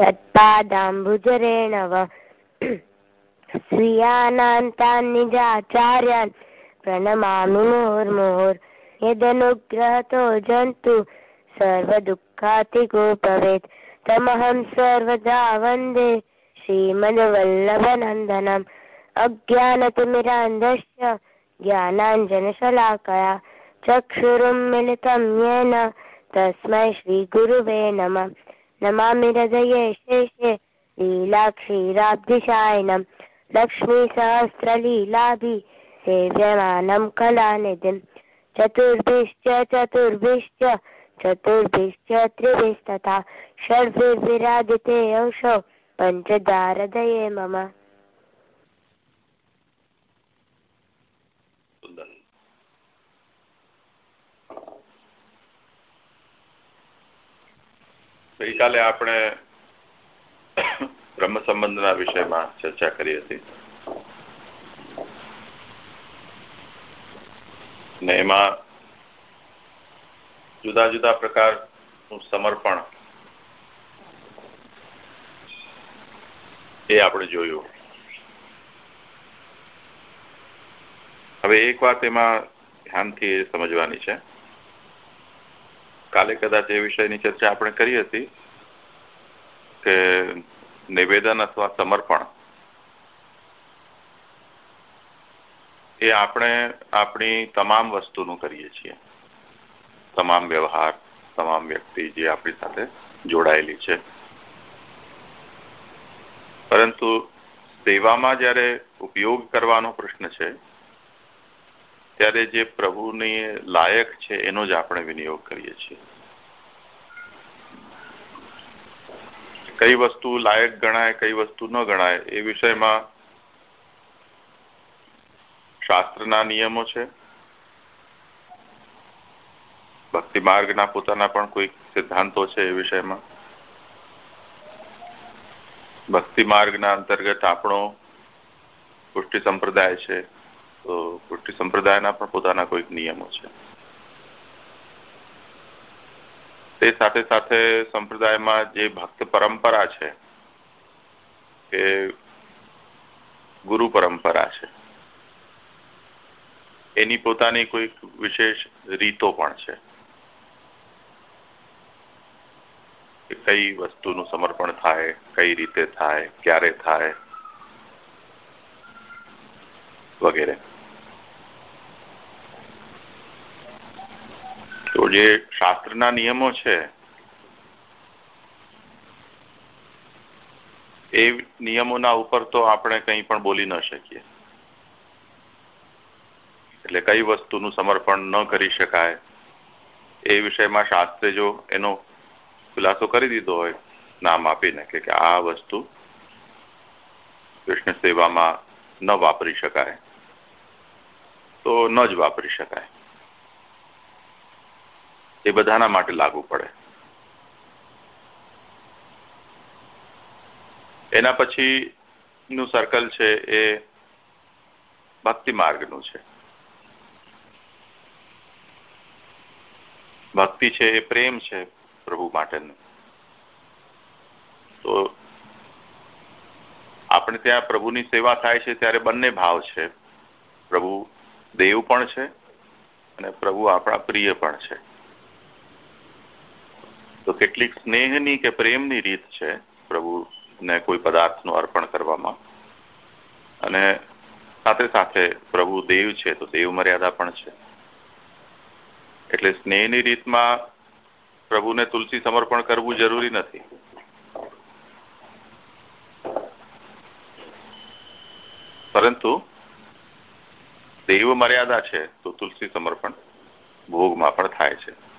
तत्पादाम्बुजरेणव स्वीयानान्तान् निजाचार्यान् प्रणमामि मुहुर्मुहुर् यदनुग्रहतो जन्तु सर्वदुःखातिको भवेत् तमहं सर्वदा वन्दे श्रीमद्वल्लभनन्दनम् अज्ञानतिमिरान्धश्च ज्ञानाञ्जनशलाकया चक्षुरुन्मिलितं येन तस्मै श्रीगुरुवे नमः नमामि हृदये शेषे लीलाक्षीराब्धिशायनं लक्ष्मीसहस्रलीलाभि सेव्यमानं कलानिधिं चतुर्भिश्च चतुर्भिश्च चतुर्भिश्च त्रिभिस्तथा षड्भिर्विराजिते अंशो पञ्चदारदये मम ગઈકાલે આપણે બ્રહ્મ સંબંધના વિષયમાં ચર્ચા કરી હતી. ને એમાં જુદા જુદા પ્રકારનું સમર્પણ એ આપણે જોયું. હવે એક વાત એમાં ધ્યાનથી સમજવાની છે. કાલે કદાચ એ વિષયની ચર્ચા આપણે કરી હતી કે નિવેદન અથવા સમર્પણ એ આપણે આપણી તમામ વસ્તુનું કરીએ છીએ. તમામ વ્યવહાર, તમામ વ્યક્તિ જે આપણી સાથે જોડાયેલી છે. પરંતુ સેવામાં જ્યારે ઉપયોગ કરવાનો પ્રશ્ન છે ત્યારે જે પ્રભુની લાયક છે, એનો જ આપણે વિનિયોગ કરીએ છીએ. કઈ વસ્તુ લાયક ગણાય, કઈ વસ્તુ ન ગણાય, એ વિષયમાં શાસ્ત્રના નિયમો છે. ભક્તિ માર્ગના પોતાના પણ કોઈ સિદ્ધાંતો છે એ વિષયમાં. ભક્તિ માર્ગના અંતર્ગત આપણો પુષ્ટિ સંપ્રદાય છે. તો કુટી સંપ્રદાયના પણ પોતાના કોઈક નિયમો છે. તે સાથે સાથે સંપ્રદાયમાં જે ભક્ત પરંપરા છે, કે ગુરુ પરંપરા છે, એની પોતાની કોઈક વિશેષ રીતો પણ છે. કઈ વસ્તુનું સમર્પણ થાય, કઈ રીતે થાય, ક્યારે થાય વગેરે. તો જે શાસ્ત્રના નિયમો છે, એ નિયમોના ઉપર તો આપણે કંઈ પણ બોલી ન શકીએ. એટલે કઈ વસ્તુનું સમર્પણ ન કરી શકાય. એ વિષયમાં શાસ્ત્રે જો એનો ખુલાસો કરી દીધો હોય, નામ આપીને કે આ વસ્તુ કૃષ્ણ સેવામાં ન વાપરી શકાય. તો ન જ વાપરી શકાય. એ બધાના માટે લાગુ પડે. એના પછી નું સર્કલ છે એ ભક્તિ માર્ગનું છે. ભક્તિ છે એ પ્રેમ છે પ્રભુ માટેનું. તો આપણે ત્યાં પ્રભુની સેવા થાય છે ત્યારે બંને ભાવ છે. પ્રભુ દેવ પણ છે અને પ્રભુ આપણા પ્રિય પણ છે. તો કેટલીક સ્નેહની કે પ્રેમની રીત છે પ્રભુને કોઈ પદાર્થનું અર્પણ કરવામાં. અને સાથે સાથે પ્રભુ દેવ છે, તો દેવ મર્યાદા પણ છે. એટલે સ્નેહની રીતમાં પ્રભુને તુલસી સમર્પણ કરવું જરૂરી નથી. પરંતુ દેવ મર્યાદા છે, તો તુલસી સમર્પણ ભોગમાં પણ થાય છે.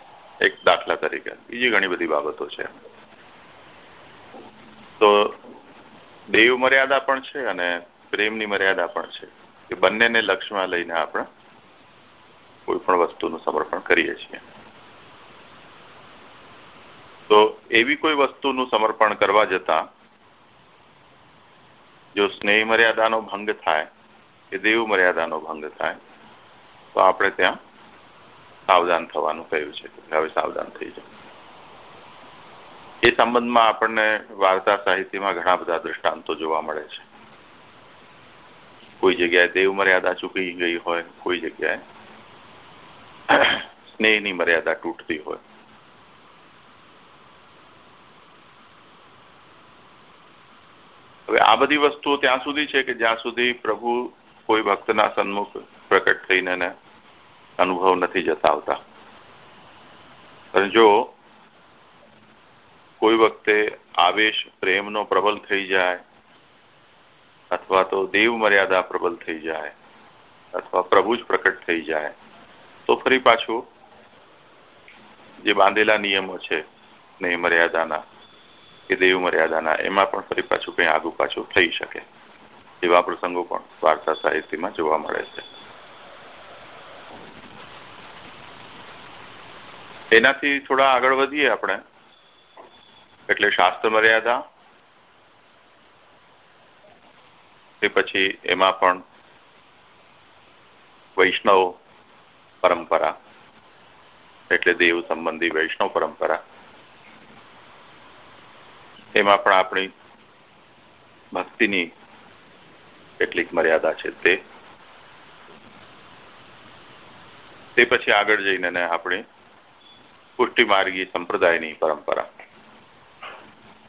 એક દાખલા તરીકે. બીજી ઘણી બધી બાબતો છે. તો દેવ મર્યાદા પણ છે અને પ્રેમની મર્યાદા પણ છે. એ બંનેને લક્ષ્યમાં લઈને આપણે કોઈ પણ વસ્તુનું સમર્પણ કરીએ છીએ. તો એવી કોઈ વસ્તુનું સમર્પણ કરવા જતા જો સ્નેહ મર્યાદાનો ભંગ થાય કે દેવ મર્યાદાનો ભંગ થાય, તો આપણે ત્યાં સાવધાન થવાનું કહ્યું છે હવે સાવધાન થઈ જાય એ સંબંધમાં આપણને વાર્તા સાહિત્યમાં ઘણા બધા દ્રષ્ટાંતો જોવા મળે છે. કોઈ જગ્યાએ દેવ મર્યાદા ચૂકી ગઈ હોય, કોઈ જગ્યાએ સ્નેહની મર્યાદા તૂટતી હોય. હવે આ બધી વસ્તુઓ ત્યાં સુધી છે કે જ્યાં સુધી પ્રભુ કોઈ ભક્તના સન્મુખ પ્રકટ થઈને અનુભવ નથી જતાવતા અને જો કોઈ વખતે આવેશ પ્રેમનો પ્રબલ થઈ જાય, અથવા તો દેવ મર્યાદા પ્રબલ થઈ જાય, અથવા પ્રભુ જ પ્રકટ થઈ જાય, તો ફરી પાછું જે બાંધેલા નિયમો છે, ને મર્યાદાના કે દેવ મર્યાદાના, એમાં પણ ફરી પાછું કંઈ આગુ પાછું થઈ શકે. એવા પ્રસંગો પણ વાર્તા સાહિત્યમાં જોવા મળે છે. એનાથી થોડા આગળ વધીએ આપણે. એટલે શાસ્ત્ર મર્યાદા, તે પછી એમાં પણ વૈષ્ણવ પરંપરા, એટલે દેવ સંબંધી વૈષ્ણવ પરંપરા. એમાં પણ આપણી ભક્તિની કેટલીક મર્યાદા છે તે. તે પછી આગળ જઈને આપણી પુષ્ટિ માર્ગી સંપ્રદાયની પરંપરા.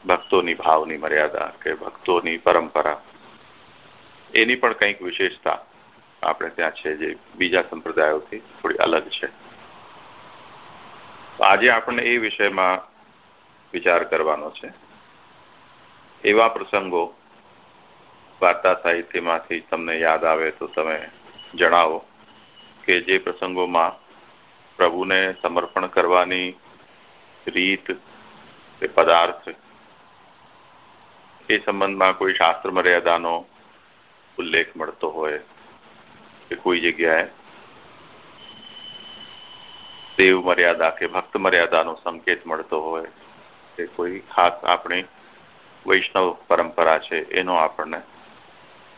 ભક્તોની ભાવની મર્યાદા કે ભક્તોની પરંપરા, એની પણ કંઈક વિશેષતા આપણે ત્યાં છે જે બીજા સંપ્રદાયોથી થોડી અલગ છે. આજે આપણને એ વિષયમાં વિચાર કરવાનો છે. એવા પ્રસંગો વાર્તા સાહિત્યમાંથી તમને યાદ આવે તો તમે જણાવો કે જે પ્રસંગોમાં પ્રભુને સમર્પણ કરવાની રીત કે પદાર્થ એ સંબંધમાં કોઈ શાસ્ત્ર મર્યાદાનો ઉલ્લેખ મળતો હોય કે કોઈ જગ્યાએ દેવ મર્યાદા કે ભક્ત મર્યાદાનો સંકેત મળતો હોય કે કોઈ ખાસ આપણી વૈષ્ણવ પરંપરા છે એનો આપણને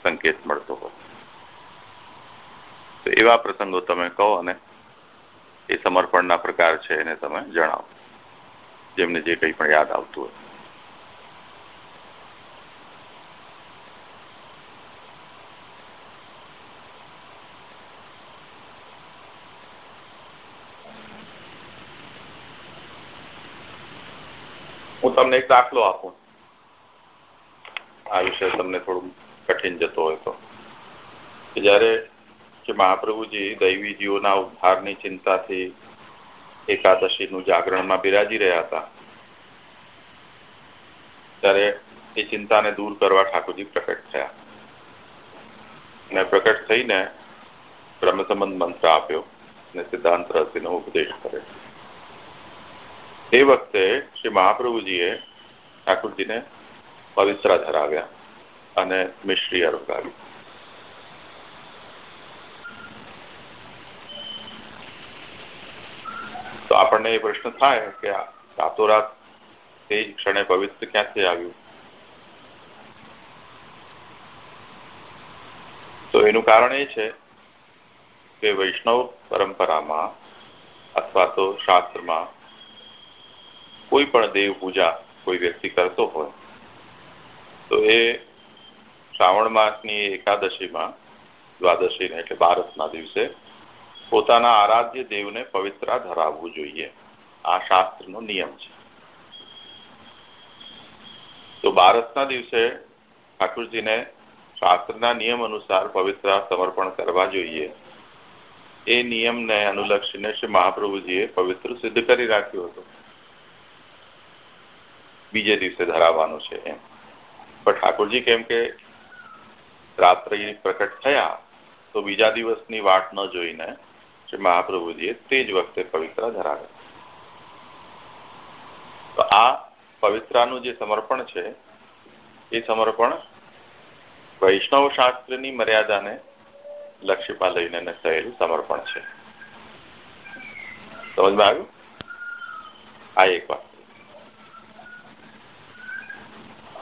સંકેત મળતો હોય. તો એવા પ્રસંગો તમે કહો અને એ સમર્પણના પ્રકાર છે એને તમે જણાવો. જેમને જે કંઈ પણ યાદ આવતું હોય. હું તમને એક દાખલો આપું. આ વિષય તમને થોડું કઠિન જતો હોય તો. કે જ્યારે કે મહાપ્રભુજી દૈવી જીવોના ઉદ્ધારની ચિંતાથી એકાદશીનું જાગરણમાં બિરાજી રહ્યા હતા. ત્યારે એ ચિંતાને દૂર કરવા ઠાકોરજી પ્રકટ થયા. પ્રકટ થઈને બ્રહ્મસંબંધ મંત્ર આપ્યો અને સિદ્ધાંત રસીનો ઉપદેશ કર્યો. એ વખતે શ્રી મહાપ્રભુજીએ ઠાકોરજીને પવિત્ર ધરાવ્યા અને મિશ્રી અરુગાવી આપણને એ પ્રશ્ન થાય કે રાતોરાત તે જ ક્ષણે પવિત્ર ક્યાંથી આવ્યું? તો એનું કારણ એ છે કે વૈષ્ણવ પરંપરામાં અથવા તો શાસ્ત્રમાં કોઈ પણ દેવ પૂજા કોઈ વ્યક્તિ કરતો હોય, તો એ શ્રાવણ માસની એકાદશીમાં દ્વાદશીને એટલે બારસના દિવસે પોતાના આરાધ્ય દેવને પવિત્ર ધરાવવું જોઈએ. આ શાસ્ત્રનો નિયમ છે. તો બારસના દિવસે ઠાકુરજીને શાસ્ત્રના નિયમ અનુસાર પવિત્ર સમર્પણ કરવા જોઈએ. એ નિયમને અનુલક્ષીને શ્રી મહાપ્રભુજીએ પવિત્ર સિદ્ધ કરી રાખ્યું હતું. બીજે દિવસે ધરાવવાનું છે એમ. પણ ઠાકોરજી કેમ કે રાત્રે પ્રકટ થયા, તો બીજા દિવસની વાટ ન જોઈને શ્રી મહાપ્રભુજીએ તે જ વખતે પવિત્ર ધરાવે તો આ પવિત્રાનું જે સમર્પણ છે, એ સમર્પણ વૈષ્ણવ શાસ્ત્રની મર્યાદાને લક્ષ્યમાં લઈને થયેલું સમર્પણ છે. સમજમાં આવ્યું? આ એક વાત.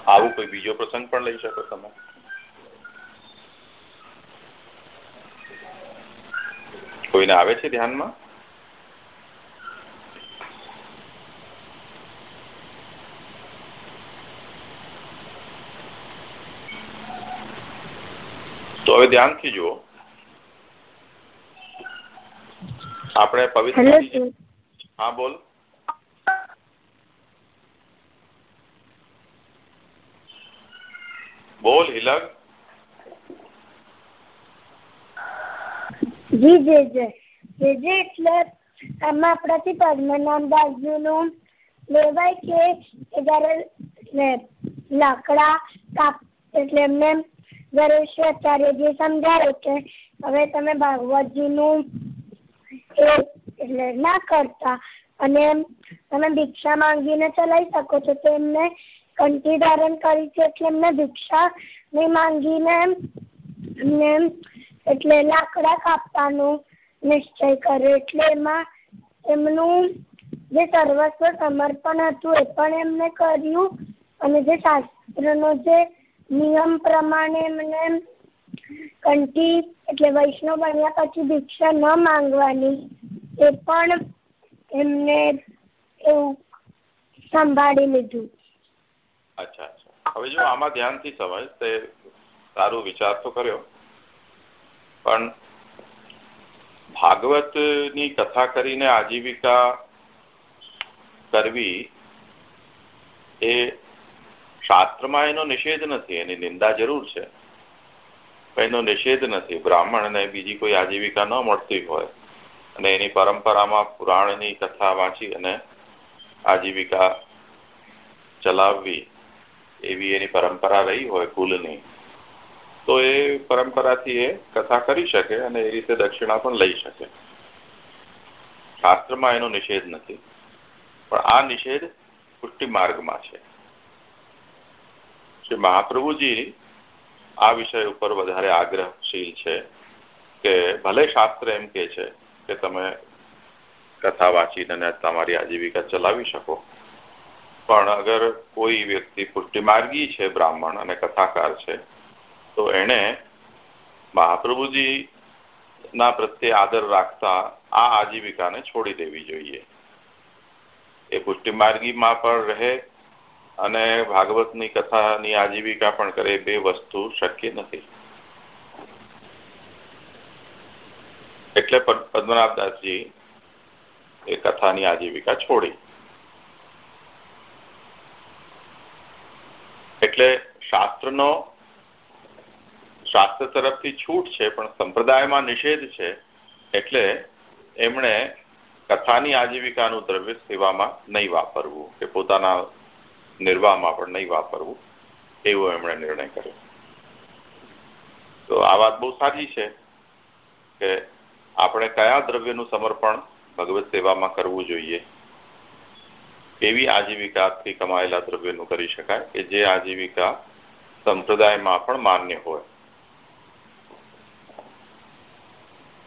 આવું કોઈ બીજો પ્રસંગ પણ લઈ શકો તમે. કોઈને આવે છે ધ્યાનમાં? તો હવે ધ્યાનથી જુઓ. આપણે પવિત્ર હા બોલ. બોલ હિલક જી, જે જે. જી જી, એટલે આમાં આપણાથી પદ્મનાભદાસજીનું લેવાય કે જયારે લાકડા કાપ એટલે એમને જયારે જે સમજાવે કે હવે તમે ભાગવતજીનું એટલે ના કરતા અને તમે ભિક્ષા માંગીને ચલાવી શકો છો તો એમને કંઠી ધારણ કરી છે એટલે એમને ભિક્ષા નહીં માંગીને એમને એટલે લાકડા કાપવાનું નિશ્ચય કર્યો એટલે એમાં એમનું જે સર્વસ્વ સમર્પણ હતું એ પણ એમને કર્યું. અને જે શાસ્ત્રનો જે નિયમ પ્રમાણે એમને કંઠી એટલે વૈષ્ણવ બન્યા પછી ભિક્ષા ન માંગવાની, એ પણ એમને એવું સંભાળી લીધું. અચ્છા અચ્છા. હવે જો આમાં ધ્યાનથી સમજ, તે સારું વિચાર તો કર્યો. પણ ભાગવતની કથા કરીને આજીવિકા કરવી એ શાસ્ત્રમાં એનો નિષેધ નથી, એની નિંદા જરૂર છે. એનો નિષેધ નથી. બ્રાહ્મણને બીજી કોઈ આજીવિકા ન મળતી હોય અને એની પરંપરામાં પુરાણની કથા વાંચી અને આજીવિકા ચલાવવી એવી એની પરંપરા રહી હોય કુલની તો એ પરંપરાથી એ કથા કરી શકે અને એ રીતે દક્ષિણા પણ લઈ શકે. શાસ્ત્રમાં એનો નિષેધ નથી. પણ આ નિષેધ પુષ્ટિ માર્ગમાં છે. શ્રી મહાપ્રભુજી આ વિષય ઉપર વધારે આગ્રહશીલ છે કે ભલે શાસ્ત્ર એમ કે છે કે તમે કથા વાંચીને તમારી આજીવિકા ચલાવી શકો. પણ અગર કોઈ વ્યક્તિ પુષ્ટિમાર્ગી છે બ્રાહ્મણ અને કથાકાર છે તો એણે મહાપ્રભુજી ના પ્રત્યે આદર રાખતા આ આજીવિકાને છોડી દેવી જોઈએ. એ પુષ્ટિમાર્ગીમાં પણ રહે અને ભાગવતની કથાની આજીવિકા પણ કરે બે વસ્તુ શક્ય નથી. એટલે પદ્મનાભદાસજી એ કથાની આજીવિકા છોડી. એટલે શાસ્ત્રનો શાસ્ત્ર તરફથી છૂટ છે, પણ સંપ્રદાયમાં નિષેધ છે, એટલે એમણે કથાની આજીવિકાનું દ્રવ્ય સેવામાં નહીં વાપરવું, કે પોતાના નિર્વાહમાં પણ નહીં વાપરવું, એવો એમણે નિર્ણય કર્યો. તો આ વાત બહુ સાચી છે, કે આપણે કયા દ્રવ્યનું સમર્પણ ભગવત સેવામાં કરવું જોઈએ એવી આજીવિકાથી કમાયેલા દ્રવ્યનું કરી શકાય, કે જે આજીવિકા સંપ્રદાયમાં પણ માન્ય હોય.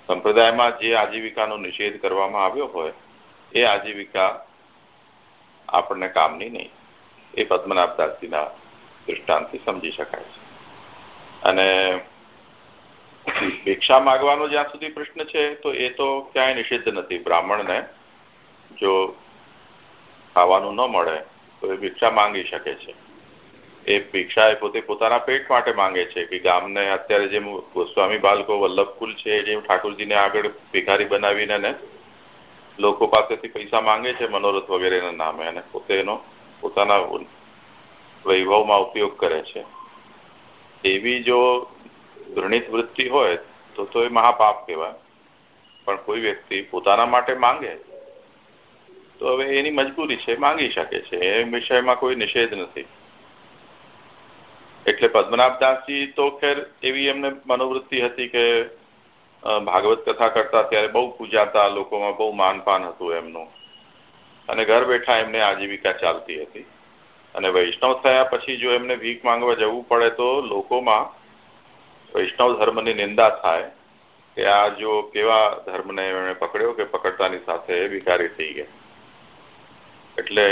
સંપ્રદાયમાં જે આજીવિકાનો નિષેધ કરવામાં આવ્યો હોય, એ આજીવિકા આપણને કામની નહીં. એ પદ્મનાભદાસજીના દૃષ્ટાંતથી સમજી શકાય છે. અને ભિક્ષા માગવાનો જ્યાં સુધી પ્રશ્ન છે, તો એ તો ક્યાંય નિષિદ્ધ નથી. બ્રાહ્મણને જો ખાવાનું ન મળે, તો એ ભિક્ષા માંગી શકે છે. એ ભિક્ષા એ પોતે પોતાના પેટ માટે માંગે છે કે ગામને અત્યારે જેમ ગોસ્વામી બાળકો વલ્લભકુલ છે, જેમ ઠાકોરજીને આગળ ભિખારી બનાવીને ને લોકો પાસેથી પૈસા માંગે છે, મનોરથ વગેરેના નામે અને પોતે એનો પોતાના વૈભવમાં ઉપયોગ કરે છે. એવી જો ઘૃણિત વૃત્તિ હોય તો તો એ મહાપાપ કહેવાય. પણ કોઈ વ્યક્તિ પોતાના માટે માંગે તો હવે એની મજબૂરી છે, માંગી શકે છે. એ વિષયમાં કોઈ નિષેધ નથી. એટલે પદ્મનાભદાસજી તો ખેર એવી એમને મનોવૃત્તિ હતી કે ભાગવત કથા કરતા ત્યારે બહુ પૂજાતા લોકોમાં બહુ માનપાન હતું એમનું. અને ઘર બેઠા એમને આજીવિકા ચાલતી હતી. અને વૈષ્ણવ થયા પછી જો એમને ભીખ માંગવા જવું પડે તો લોકોમાં વૈષ્ણવ ધર્મની નિંદા થાય કે આ જો કેવા ધર્મને એમણે પકડ્યો કે પકડતાની સાથે ભિખારી થઈ ગયા. એટલે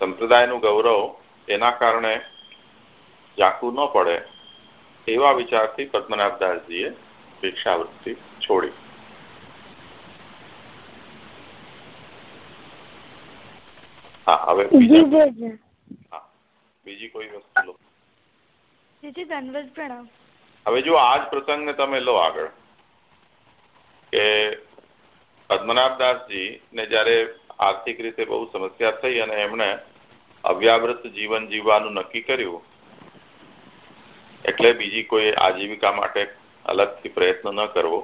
સંપ્રદાયનું ગૌરવ એના કારણે ઝાંખું ન પડે એવા વિચારથી પદ્મનાભદાસજીએ ભિક્ષાવૃત્તિ છોડી. હા હવે બીજી કોઈ વસ્તુ પ્રણામ. હવે જો આ જ પ્રસંગને તમે લો આગળ કે પદ્મનાભદાસજી ને જયારે આર્થિક રીતે બહુ સમસ્યા થઈ અને એમણે અવ્યાવૃત જીવન જીવવાનું નક્કી કર્યું એટલે બીજી કોઈ આજીવિકા માટે અલગથી પ્રયત્ન ન કરવો.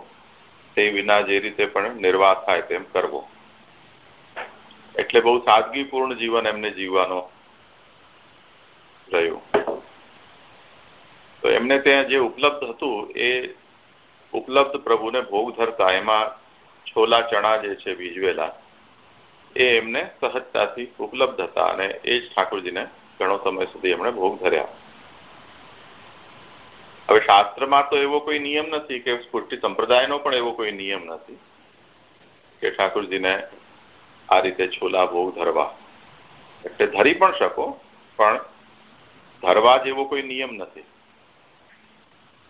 તે વિના જે રીતે પણ નિર્વાહ થાય તેમ કરવો. એટલે બહુ સાદગીપૂર્ણ જીવન એમને જીવવાનો રહ્યું. તો એમને ત્યાં જે ઉપલબ્ધ હતું એ ઉપલબ્ધ પ્રભુને ભોગ ધરતા એમાં છોલા, ચણા જે છે ભીજવેલા, એ એમને સહજતાથી ઉપલબ્ધ હતા અને એ જ ઠાકોરજીને ઘણો સમય સુધી એમણે ભોગ ધર્યા. હવે શાસ્ત્રમાં તો એવો કોઈ નિયમ નથી કે સ્ફૂર્તિ સંપ્રદાયનો પણ એવો કોઈ નિયમ નથી કે ઠાકોરજીને આ રીતે છોલા ભોગ ધરવા. એટલે ધરી પણ શકો, પણ ધરવા જેવો કોઈ નિયમ નથી.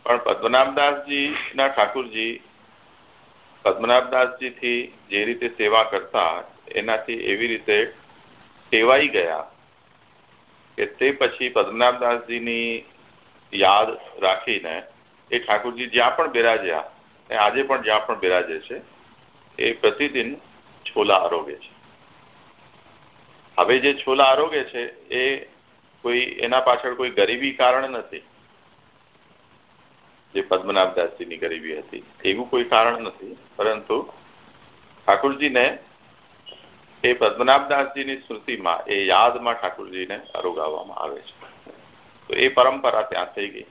પણ પદ્મનાભદાસજી ના ઠાકુરજી પદ્મનાભદાસજીથી જે રીતે સેવા કરતા, એનાથી એવી રીતે ટેવાઈ ગયા કે તે પછી પદ્મનાભદાસજીની યાદ રાખીને એ ઠાકુરજી જ્યાં પણ બિરાજ્યા આજે પણ જ્યાં પણ બિરાજે છે, એ પ્રતિદિન છોલા આરોગે છે. હવે જે છોલા આરોગે છે, એ કોઈ એના પાછળ કોઈ ગરીબી કારણ નથી. જે પદ્મનાભદાસજીની ગરીબી હતી, એવું કોઈ કારણ નથી. પરંતુ ઠાકુરજીને એ પદ્મનાભદાસજીની સ્મૃતિમાં, એ યાદમાં ઠાકુરજીને અરોગાવવામાં આવે છે. તો એ પરંપરા ત્યાં થઈ ગઈ.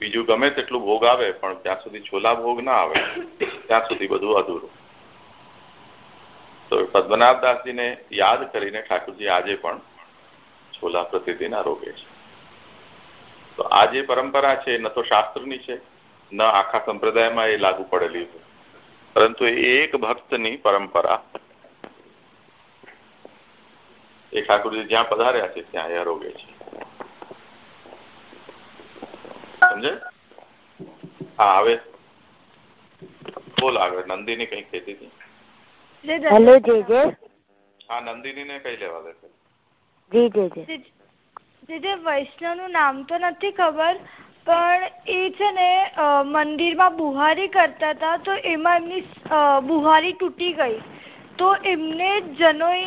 બીજું ગમે તેટલું ભોગ આવે, પણ ત્યાં સુધી છોલા ભોગ ના આવે, ત્યાં સુધી બધું અધૂરું. તો પદ્મનાભદાસજીને યાદ કરીને ઠાકુરજી આજે પણ છોલા પ્રતિદિન આરોગે છે. તો આ જે પરંપરા છે, ન તો શાસ્ત્રની છે, ન આખા સંપ્રદાયમાં એ લાગુ પડેલી છે. પરંતુ એક ભક્તની પરંપરા. એ ઠાકોરજી જ્યાં પધાર્યા છે, ત્યાં એ આરોગે છે. સમજે? હા હવે બોલ આગળ નંદીની કઈ કહેતી હતી? હેલો જે જે. હા નંદિની ને કઈ લેવા દે જી જીજે જીજે વૈષ્ણવનું નામ તો નથી ખબર પણ એ છે ને મંદિરમાં બુહારી કરતા હતા તો એમાં એમની બુહારી તૂટી ગઈ. તો એમને જનોઈ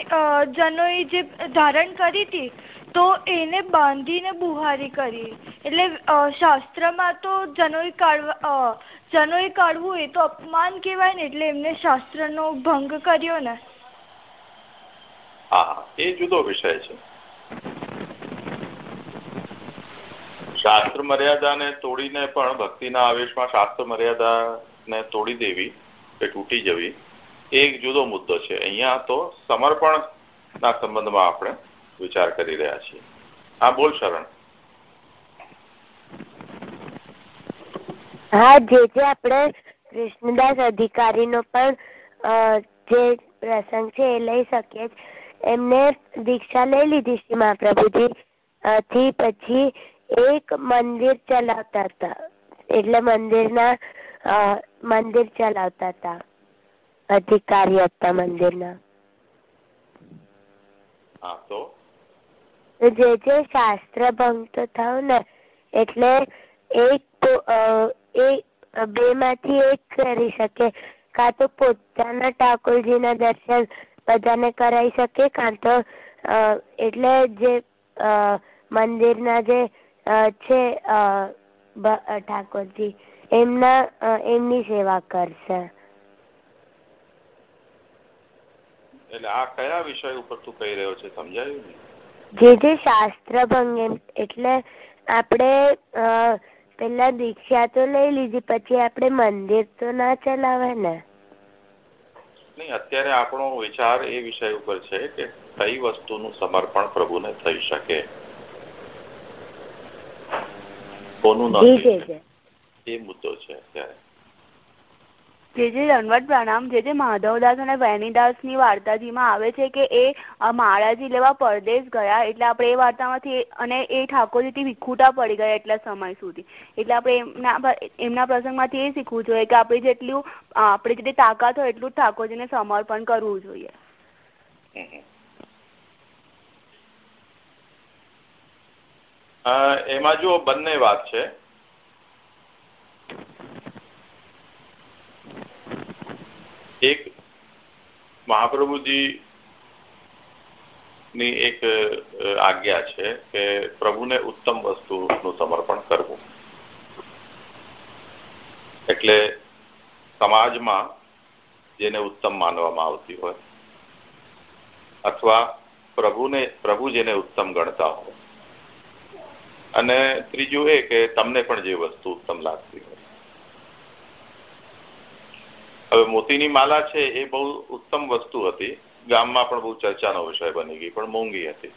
જનોઈ જે ધારણ કરી હતી તો એને બાંધીને બુહારી કરી. એટલે શાસ્ત્રમાં તો જનોઈ કાઢવા જનોઈ કાઢવું એ તો અપમાન કહેવાય ને, એટલે એમને શાસ્ત્રનો ભંગ કર્યો ને. હા, એ જુદો વિષય છે. શાસ્ત્ર મર્યાદાને તોડીને પણ ભક્તિના આવેશમાં શાસ્ત્ર મર્યાદાને તોડી દેવી કે તૂટી જવી એક જુદો મુદ્દો છે. અહીંયા તો સમર્પણના સંબંધમાં આપણે વિચાર કરી રહ્યા છીએ. હા બોલ શરણ. હા જે જે આપણે કૃષ્ણદાસ અધિકારીનો પણ જે પ્રસંગ છે એ લઈ શકીએ એમને દીક્ષા લઈ લીધી શ્રી મહાપ્રભુજી. થી પછી એક મંદિર ચલાવતા હતા. એટલે મંદિરના મંદિર ચલાવતા હતા. અધિકારી હતા મંદિરના. જે જે શાસ્ત્ર ભંગ તો થયો ને, એટલે એક એ બે માંથી એક કરી શકે. કાં તો પોતાના ઠાકોરજીના દર્શન બધાને કરાવી શકે, કાં તો એટલે જે મંદિરના જે છે ઠાકોરજી, એમના એમની સેવા કરશે. એટલે આ કયા વિષય ઉપર તું કહી રહ્યો છે, સમજાયું જે જે શાસ્ત્ર ભંગ એટલે આપણે પેલા દીક્ષા તો લઈ લીધી પછી આપણે મંદિર તો ના ચલાવે ને નહીં અત્યારે આપણો વિચાર એ વિષય ઉપર છે કે કઈ વસ્તુનું સમર્પણ પ્રભુને થઈ શકે. કોનું નથી. એ મુદ્દો છે અત્યારે. જે જે દંડવત પ્રણામ, જે જે માધવદાસ અને વેણીદાસની વાર્તાજીમાં આવે છે કે એ માળાજી લેવા પરદેશ ગયા, એટલે આપણે એ વાર્તામાંથી અને એ ઠાકોરજીથી વિખૂટા પડી ગયા એટલા સમય સુધી. એટલે આપણે એમના એમના પ્રસંગમાંથી એ શીખવું જોઈએ કે આપણે જેટલું આપણે જેટલી તાકાત હોય એટલું જ ઠાકોરજીને સમર્પણ કરવું જોઈએ. એમાં જો બંને વાત છે. એક મહાપ્રભુજી ની એક આજ્ઞા છે કે પ્રભુને ઉત્તમ વસ્તુનું સમર્પણ કરવું. એટલે સમાજમાં જેને ઉત્તમ માનવામાં આવતી હોય અથવા પ્રભુને, પ્રભુ જેને ઉત્તમ ગણતા હોય. અને ત્રીજું એ કે તમને પણ જે વસ્તુ ઉત્તમ લાગતી હોય. હવે મોતીની માલા છે એ બહુ ઉત્તમ વસ્તુ હતી. ગામમાં પણ બહુ ચર્ચાનો વિષય બની ગઈ, પણ મોંઘી હતી.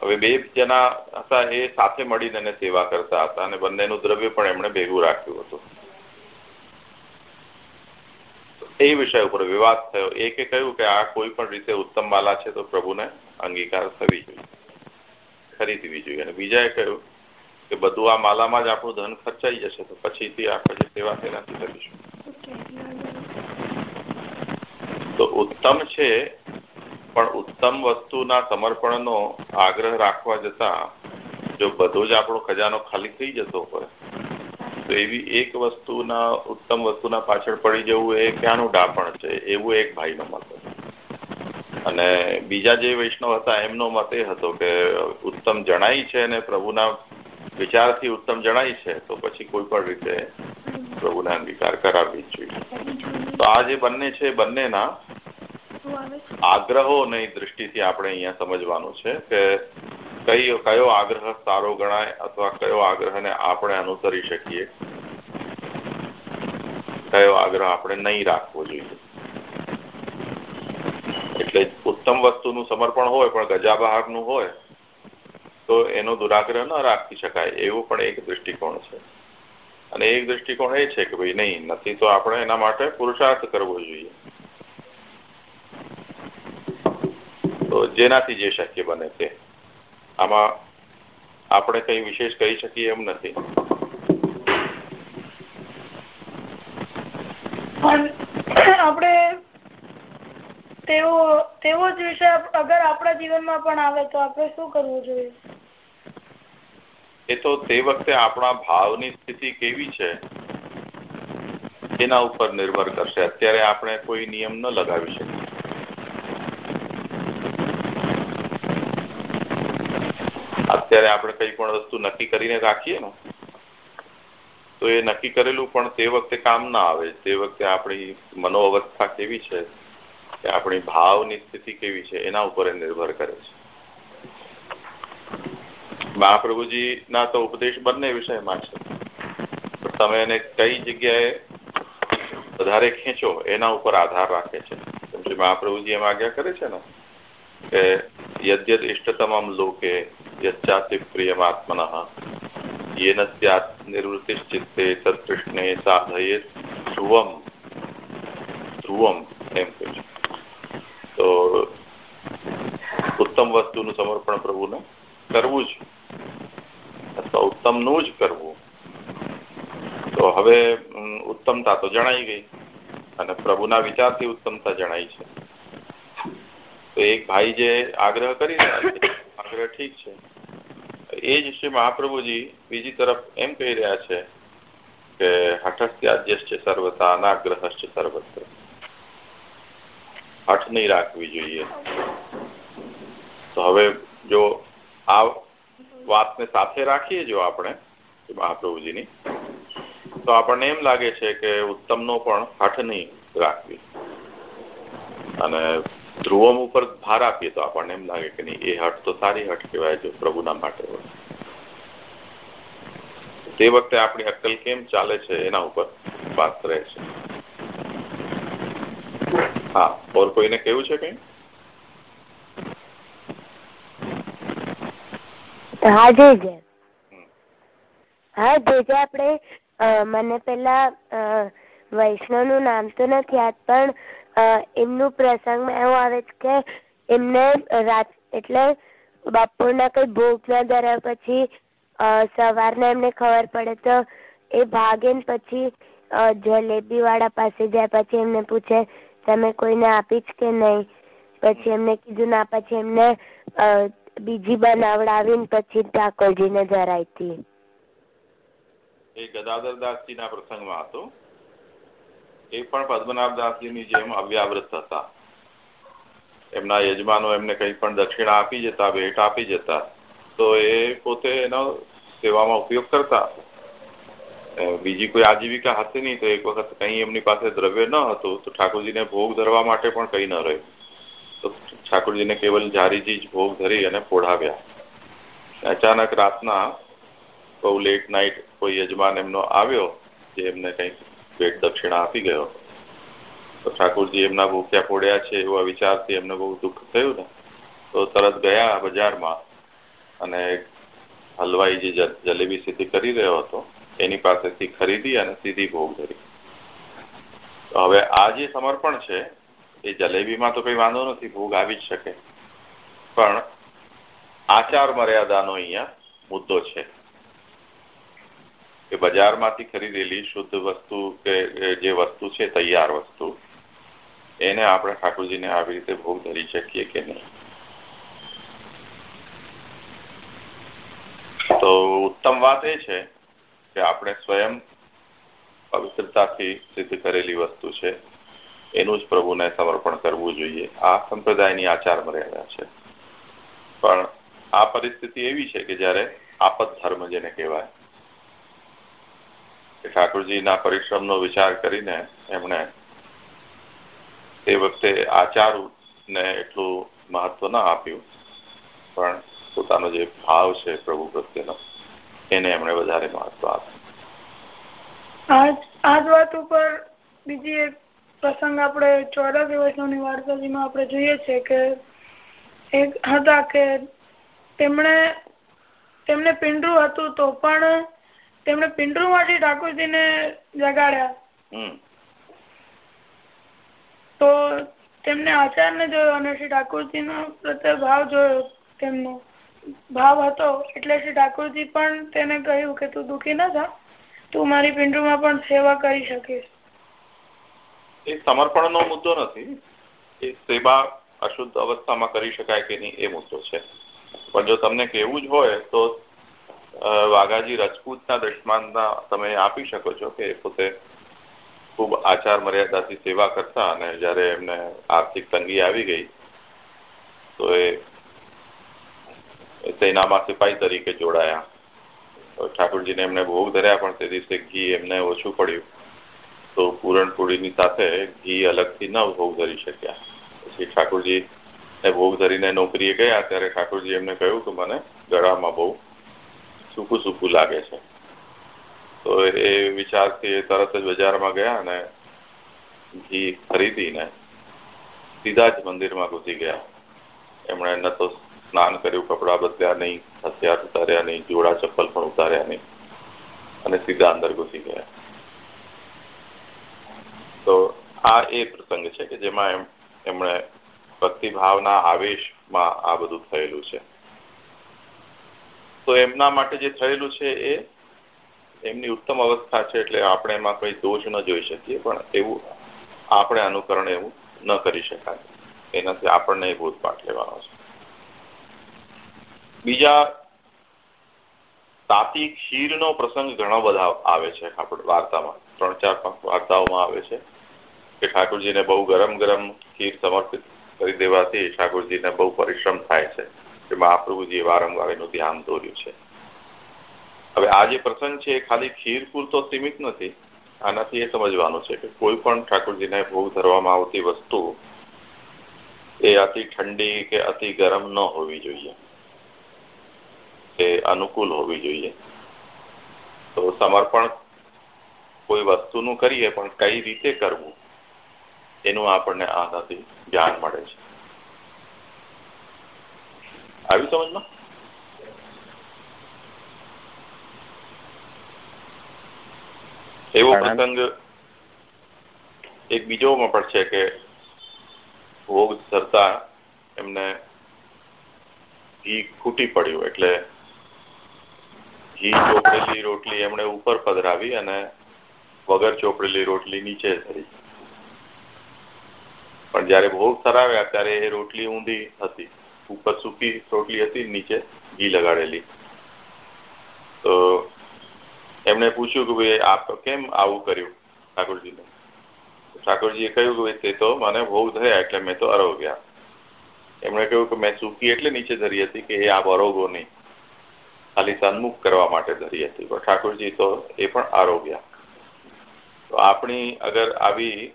હવે બે જણા હતા એ સાથે મળીને એને સેવા કરતા હતા અને બંનેનું દ્રવ્ય પણ એમણે ભેગું રાખ્યું હતું. એ વિષય ઉપર વિવાદ થયો. એકે કહ્યું કે આ કોઈ પણ રીતે ઉત્તમ માલા છે તો પ્રભુને અંગીકાર થવી જોઈએ, ખરીદવી જોઈએ. અને બીજાએ કહ્યું કે બધું આ માલામાં જ આપણું ધન ખર્ચાઈ જશે તો પછીથી આપણે જે સેવા તેનાથી કરીશું. તો ઉત્તમ છે પણ ઉત્તમ વસ્તુના સમર્પણનો આગ્રહ રાખવા જતા જો બધો જ આપણો ખજાનો ખાલી થઈ જતો હોય તો એવી એક વસ્તુના ઉત્તમ વસ્તુના પાછળ પડી જવું એ ક્યાંનું ડાપણ છે? એવું એક ભાઈનો મત અને બીજા જે વૈષ્ણવ હતા એમનો મત એ હતો કે ઉત્તમ જણાય છે અને પ્રભુના વિચારથી ઉત્તમ જણાય છે, તો પછી કોઈ પણ રીતે પ્રભુને અંગીકાર કરાવવી જોઈએ. તો આ જે બંને છે બંનેના આગ્રહોની દ્રષ્ટિથી આપણે અહીંયા સમજવાનું છે કે કઈ, કયો આગ્રહ સારો ગણાય અથવા કયો આગ્રહને આપણે અનુસરી શકીએ. કયો આગ્રહ આપણે નહીં રાખવો જોઈએ. એટલે ઉત્તમ વસ્તુનું સમર્પણ હોય, પણ ગજા બહારનું હોય તો એનો દુરાગ્રહ ન રાખી શકાય, એવું પણ એક દૃષ્ટિકોણ છે. અને એક દૃષ્ટિકોણ એ છે કે ભાઈ નહીં, નથી તો આપણે એના માટે પુરુષાર્થ કરવો જોઈએ. તો જેનાથી જે શક્ય બને તે. આમાં આપણે કંઈ વિશેષ કહી શકીએ એમ નથી. આપણે તેવો તેવો જ વિષય અગર આપણા જીવનમાં પણ આવે તો આપણે શું કરવું જોઈએ? એ તો તે વખતે આપણા ભાવની સ્થિતિ કેવી છે, એના ઉપર નિર્ભર કરશે. અત્યારે આપણે કોઈ નિયમ ન લગાવી શકીએ. અત્યારે આપણે કઈ પણ વસ્તુ નક્કી કરીને રાખીએ ને, તો એ નક્કી કરેલું પણ તે વખતે કામ ના આવે. તે વખતે આપણી મનોઅવસ્થા કેવી છે, કે આપણી ભાવની સ્થિતિ કેવી છે, એના ઉપર નિર્ભર કરે છે. મહાપ્રભુજી ના તો ઉપદેશ બંને વિષયમાં છે. તમે એને કઈ જગ્યાએ વધારે ખેંચો, એના ઉપર આધાર રાખે છે. મહાપ્રભુજી એમ આજ્ઞા કરે છે ને, કે યદ્યદ ઇષ્ટતમ લોકે યચ્ચાતિ પ્રિયમાત્મન, યેન સ્યાત નિવૃત્તિશ્ચિત્તે તત્કૃષ્ણે સાધયે ધ્રુવમ ધ્રુવમ એમ કહે છે. તો ઉત્તમ વસ્તુનું સમર્પણ પ્રભુને કરવું જ અથવા ઉત્તમનું જ કરવું. તો હવે ઉત્તમતા તો જણાઈ ગઈ. અને પ્રભુના વિચારથી ઉત્તમતા જણાય છે. તો એક ભાઈ જે આગ્રહ કરી રહ્યા છે, આગ્રહ ઠીક છે. એ જ શ્રી મહાપ્રભુજી બીજી તરફ એમ કહી રહ્યા છે કે હઠસ્ત્યાજ્યશ્ચ સર્વતા, અનાગ્રહશ્ચ સર્વત્ર. હઠ નહીં રાખવી જોઈએ. તો હવે જો આ વાતને સાથે રાખીએ જો આપણે મહાપ્રભુજીની. તો આપણને એમ લાગે છે કે ઉત્તમનો પણ હઠ નહીં રાખવી. અને ધ્રુવમ ઉપર ભાર આપીએ તો આપણને એમ લાગે કે નહીં, એ હટ તો સારી હઠ કહેવાય જો પ્રભુના માટે હોય. તે વખતે આપણી અક્કલ કેમ ચાલે છે એના ઉપર વાત રહે છે. હા, ઓર કોઈને કેવું છે કઈ? હા જી. જે હા જે જે આપણે મને પેલા વૈષ્ણવનું નામ તો નથી યાદ પણ એમનું પ્રસંગમાં એવું આવે છે કે એમને રાત એટલે બપોરના કઈ ભોગ ના ધર્યા પછી સવારના એમને ખબર પડે તો એ ભાગે ને પછી જલેબી વાળા પાસે જાય પછી એમને પૂછે તમે કોઈને આપી જ કે નહીં? પછી એમને કીધું ના પછી એમને બીજી બનાવડાવીને પછી ઠાકોરજીને ધરાઈ હતી. એ ગદાધર દાસજી ના પ્રસંગમાં હતો. એ પણ પદ્મનાભદાસજીની જેમ અવ્યાવૃત હતા. એમના યજમાનો એમને કંઈ પણ દક્ષિણા આપી જતા, ભેટ આપી જતા, તો એ પોતે એનો સેવામાં ઉપયોગ કરતા. બીજી કોઈ આજીવિકા હતી નહીં, તો એક વખત કંઈ એમની પાસે દ્રવ્ય ન હતું, તો ઠાકોરજીને ભોગ ધરવા માટે પણ કંઈ ન રહ્યું. તો ઠાકોરજીને કેવલ જારીજી જ ભોગ ધરી અને પોઢાવ્યા અચાનક રાતના બહુ લેટ નાઇટ કોઈ યજમાન એમનો આવ્યો જે એમને કંઈક ભેટ દક્ષિણા આપી ગયો. તો ઠાકોરજી એમના ભૂખ્યા પોડ્યા છે એવા વિચારથી એમને બહુ દુઃખ થયું ને. તો તરત ગયા બજારમાં અને હલવાઈ જે જલેબી સીધી કરી રહ્યો હતો, એની પાસેથી ખરીદી અને સીધી ભોગ ધરી. હવે આ જે સમર્પણ છે એ જલેબીમાં તો કઈ વાંધો નથી, ભોગ આવી જ શકે. પણ આચાર મર્યાદાનો અહીંયા મુદ્દો છે. કે બજારમાંથી ખરીદેલી શુદ્ધ વસ્તુ કે જે વસ્તુ છે, તૈયાર વસ્તુ, એને આપણે ઠાકોરજીને આવી રીતે ભોગ ધરી શકીએ કે નહીં? તો ઉત્તમ વાત એ છે કે આપણે સ્વયં પવિત્રતાથી સિદ્ધ કરેલી વસ્તુ છે. એનું જ પ્રભુને સમર્પણ કરવું જોઈએ. આ સંપ્રદાયની આચાર મર્યાદા છે. પણ આ પરિસ્થિતિ એવી છે કે જ્યારે આપત ધર્મ જેને કહેવાય. ઠાકોરજીના પરિશ્રમનો વિચાર કરીને એમણે તે વખતે આચારને એટલું મહત્વ ના આપ્યું. પણ પોતાનો જે ભાવ છે પ્રભુ પ્રત્યેનો, એને એમણે વધારે મહત્વ આપ્યું. આ જ વાત ઉપર બીજી એક પ્રસંગ આપણે ચોદા વૈષ્ણવની વાર્તાજીમાં આપણે જોઈએ છે કે એક હતા કે તેમણે તેમને પિંડરું હતું તો પણ તેમણે પિંડરું માંથી ઠાકોરજીને જગાડ્યા. તો તેમને આચાર્ય જોયો અને શ્રી ઠાકોરજી નો પ્રત્યે ભાવ જોયો તેમનો. ભાવ હતો એટલે શ્રી ઠાકોરજી પણ તેને કહ્યું કે તું દુઃખી ન થા તું મારી પિંડુમાં પણ સેવા કરી શકીશ. એ સમર્પણ નો મુદ્દો નથી. એ સેવા અશુદ્ધ અવસ્થામાં કરી શકાય કે નહીં એ મુદ્દો છે. પણ જો તમને કેવું જ હોય તો વાઘાજી રાજપૂતના દ્રષ્ટાંતના તમે આપી શકો છો કે પોતે ખૂબ આચાર મર્યાદાથી સેવા કરતા અને જ્યારે એમને આર્થિક તંગી આવી ગઈ, તો એ સેનામાં સિપાહી તરીકે જોડાયા. ઠાકોરજીને એમને ભોગ ધર્યા પણ તે દિવસે ઘી એમને ઓછું પડ્યું. તો પૂરણપોળીની સાથે ઘી અલગથી ન ભોગ ધરી શક્યા. પછી ઠાકોરજી ને ભોગ ધરીને નોકરીએ ગયા, ત્યારે ઠાકોરજી એમને કહ્યું કે મને ગળામાં બહુ સૂકું સૂકું લાગે છે. તો એ વિચારથી તરત જ બજારમાં ગયા અને ઘી ખરીદીને સીધા જ મંદિરમાં ઘૂસી ગયા. એમણે ન તો સ્નાન કર્યું, કપડાં બદલ્યા નહીં, હથિયાર ઉતાર્યા નહીં જોડા ચપ્પલ પણ ઉતાર્યા નહીં અને સીધા અંદર ઘૂસી ગયા. તો આ એ પ્રસંગ છે કે જેમાં એમ એમણે ભક્તિભાવના આવેશમાં આ બધું થયેલું છે. તો એમના માટે જે થયેલું છે એ એમની ઉત્તમ અવસ્થા છે એટલે આપણે એમાં કોઈ દોષ ન જોઈ શકીએ, પણ એવું આપણે અનુકરણ એવું ન કરી શકાય. એનાથી આપણને બોધપાઠ લેવાનો છે. બીજા તાતી ખીરનો પ્રસંગ ઘણો બધા આવે છે આપણે વાર્તામાં. ત્રણ ચાર પાંચ વાર્તાઓમાં આવે છે કે ઠાકોરજીને બહુ ગરમ ગરમ ખીર સમર્પિત કરી દેવાથી ઠાકોરજીને બહુ પરિશ્રમ થાય છે કે મહાપ્રભુજીએ વારંવાર એનું ધ્યાન દોર્યું છે. હવે આ જે પ્રસંગ છે, એ ખાલી ખીર પૂરતો સીમિત નથી. આનાથી એ સમજવાનું છે કે કોઈ પણ ઠાકોરજીને ભોગ ધરવામાં આવતી વસ્તુ એ અતિ ઠંડી કે અતિ ગરમ ન હોવી જોઈએ. એ અનુકૂળ હોવી જોઈએ. તો સમર્પણ કોઈ વસ્તુનું કરીએ પણ કઈ રીતે કરવું એનું આપણને આનાથી જ્ઞાન મળે છે. આવી સમજમાં? એવો પ્રસંગ એક બીજોમાં પણ છે કે ભોગ ધરતા એમને ઘી ખૂટી પડ્યું એટલે ઘી ચોપડેલી રોટલી એમણે ઉપર પધરાવી અને વગર ચોપડેલી રોટલી નીચે ધરી. પણ જયારે ભોગ ધરાવ્યા ત્યારે એ રોટલી ઊંધી હતી. ઉપર સૂકી રોટલી હતી, નીચે ઘી લગાડેલી. તો એમણે પૂછ્યું કે ભાઈ, આપ કેમ આવું કર્યું? ઠાકોરજીને. ઠાકોરજીએ કહ્યું કે તે તો મને ભોગ થયા એટલે મેં તો અરોગ્યા. એમણે કહ્યું કે મેં ચૂકી એટલે નીચે ધરી હતી કે એ આપ અરોગો નહીં. ખાલી સન્મુખ કરવા માટે ધરી હતી. પણ ઠાકોરજી તો એ પણ આરોગ્યા તો આપણી અગર આવી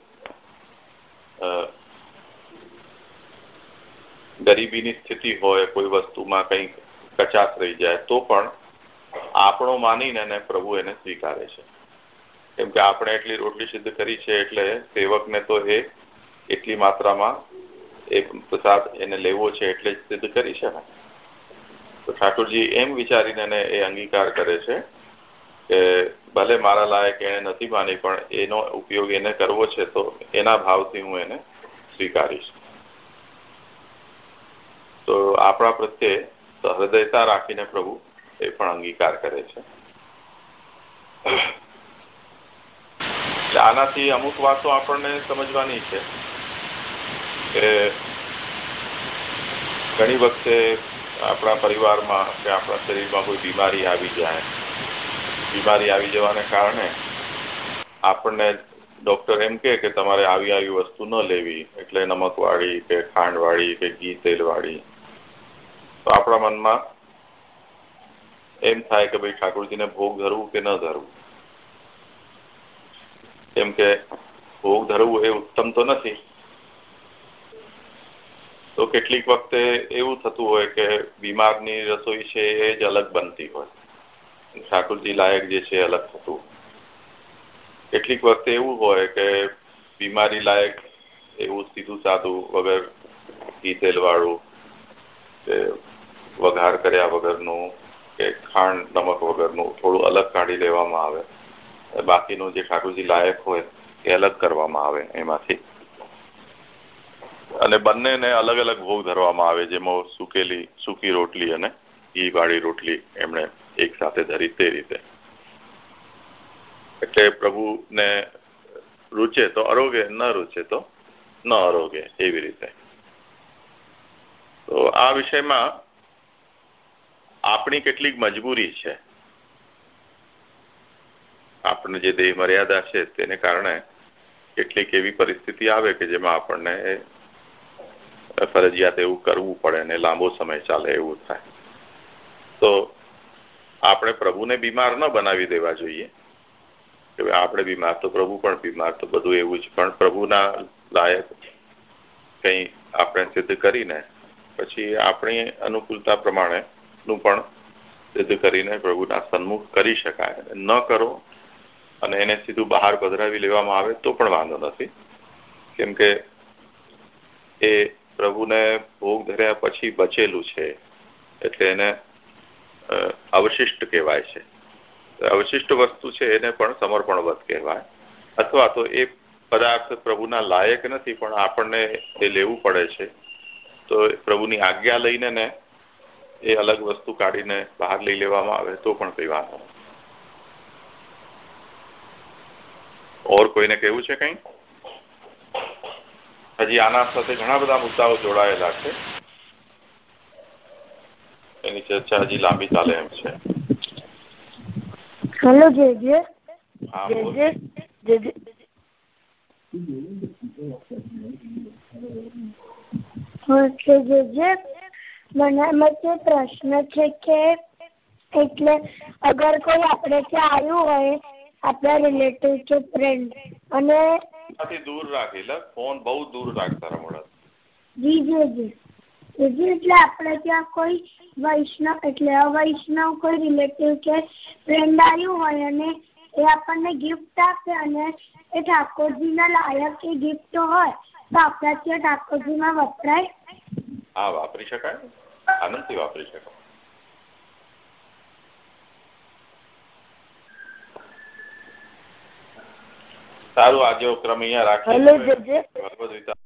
ગરીબીની સ્થિતિ હોય, કોઈ વસ્તુમાં કંઈક કચાશ રહી જાય, તો પણ આપણો માનીને એને પ્રભુ એને સ્વીકારે છે. કેમ કે આપણે એટલી રોટલી સિદ્ધ કરી છે એટલે સેવકને તો એ એટલી માત્રામાં એ પ્રસાદ એને લેવો છે એટલે જ સિદ્ધ કરી છે ને તો ઠાકોરજી એમ વિચારીને એને એ અંગીકાર કરે છે કે ભલે મારા લાયક એને નથી માની, પણ એનો ઉપયોગ એને કરવો છે, તો એના ભાવથી હું એને સ્વીકારીશ. તો આપણા પ્રત્યે હૃદયતા રાખીને પ્રભુ એ પણ અંગીકાર કરે છે. આનાથી અમુક વાતો આપણને સમજવાની છે કે ઘણી વખતે આપણા પરિવારમાં કે આપણા શરીરમાં કોઈ બીમારી આવી જાય બીમારી આવી જવાને કારણે આપણને ડોક્ટર એમ કે તમારે આવી આવી વસ્તુ ન લેવી, એટલે નમકવાળી કે ખાંડવાળી કે ઘી તેલવાળી. તો આપણા મનમાં એમ થાય કે ભાઈ ઠાકોરજીને ભોગ ધરવું કે ન ધરવું? કેમ કે ભોગ ધરવું એ ઉત્તમ તો નથી. તો કેટલીક વખતે એવું થતું હોય કે બીમારની રસોઈ છે એ જ અલગ બનતી હોય. ઠાકોરજી લાયક જે છે અલગ થતું. કેટલીક વખતે એવું હોય કે બીમારી લાયક એવું સીધું સાદું વગર ઘી તેલ વાળું વઘાર કર્યા વગરનું કે ખાંડ નમક વગરનું થોડું અલગ કાઢી લેવામાં આવે. બાકીનું જે ઠાકોરજી લાયક હોય એ અલગ કરવામાં આવે એમાંથી. અને બંનેને અલગ અલગ ભોગ ધરવામાં આવે, જેમાં સુકેલી, સૂકી રોટલી અને ઘી વાળી રોટલી એમણે એક સાથે ધરી તે રીતે. એટલે પ્રભુને રૂચે તો અરોગે, ન રૂચે તો ન અરોગે એવી રીતે. તો આ વિષયમાં આપણી કેટલીક મજબૂરી છે. આપણને જે દેહ મર્યાદા છે તેને કારણે કેટલીક એવી પરિસ્થિતિ આવે કે જેમાં આપણને ફરજિયાત એવું કરવું પડે ને લાંબો સમય ચાલે એવું થાય. તો આપણે પ્રભુને બીમાર ન બનાવી દેવા જોઈએ. કે આપણે બીમાર તો પ્રભુ પણ બીમાર તો બધું એવું જ. પણ પ્રભુના લાયક કંઈ આપણે સિદ્ધ કરીને પછી આપણી અનુકૂળતા પ્રમાણે નું પણ સિદ્ધ કરીને પ્રભુના સન્મુખ કરી શકાય. ન કરો અને એને સીધું બહાર પધરાવી લેવામાં આવે તો પણ વાંધો નથી. કેમ કે એ પ્રભુને ભોગ ધર્યા પછી બચેલું છે. એટલે એને અવશિષ્ટ કહેવાય છે. અવશિષ્ટ વસ્તુ છે એને પણ સમર્પણવત કહેવાય. અથવા તો એ પદાર્થ પ્રભુના લાયક નથી, પણ આપણને એ લેવું પડે છે. તો પ્રભુની આજ્ઞા લઈને ને એ અલગ વસ્તુ કાઢીને બહાર લઈ લેવામાં આવે તો પણ કઈ વાંધો ઓર કોઈને કેવું છે કંઈ? હજી આના સાથે ઘણા બધા મુદ્દાઓ જોડાયેલા છે. એની ચર્ચા હજી લાંબી ચાલે એમ છે. હેલો જે જે મને પ્રશ્ન છે કે એટલે અગર કોઈ આપણે ત્યાં આવ્યું હોય આપણા રિલેટિવ કે ફ્રેન્ડ અને દૂર રાખી ફોન બહુ દૂર રાખતા રમણ જી જી જી એટલે આપણે ત્યાં કોઈ વૈષ્ણવ એટલે અવૈષ્ણવ કોઈ રિલેટિવ કે ફ્રેન્ડ આવ્યું હોય અને એ આપણને ગિફ્ટ આપે અને એ ઠાકોરજીના લાયક એ ગિફ્ટ હોય તો આપણા ત્યાં ઠાકોરજીમાં વપરાય. હા વાપરી શકાય આનંદથી વાપરી શકાય સારું આજે ક્રમ અહીંયા રાખીએ.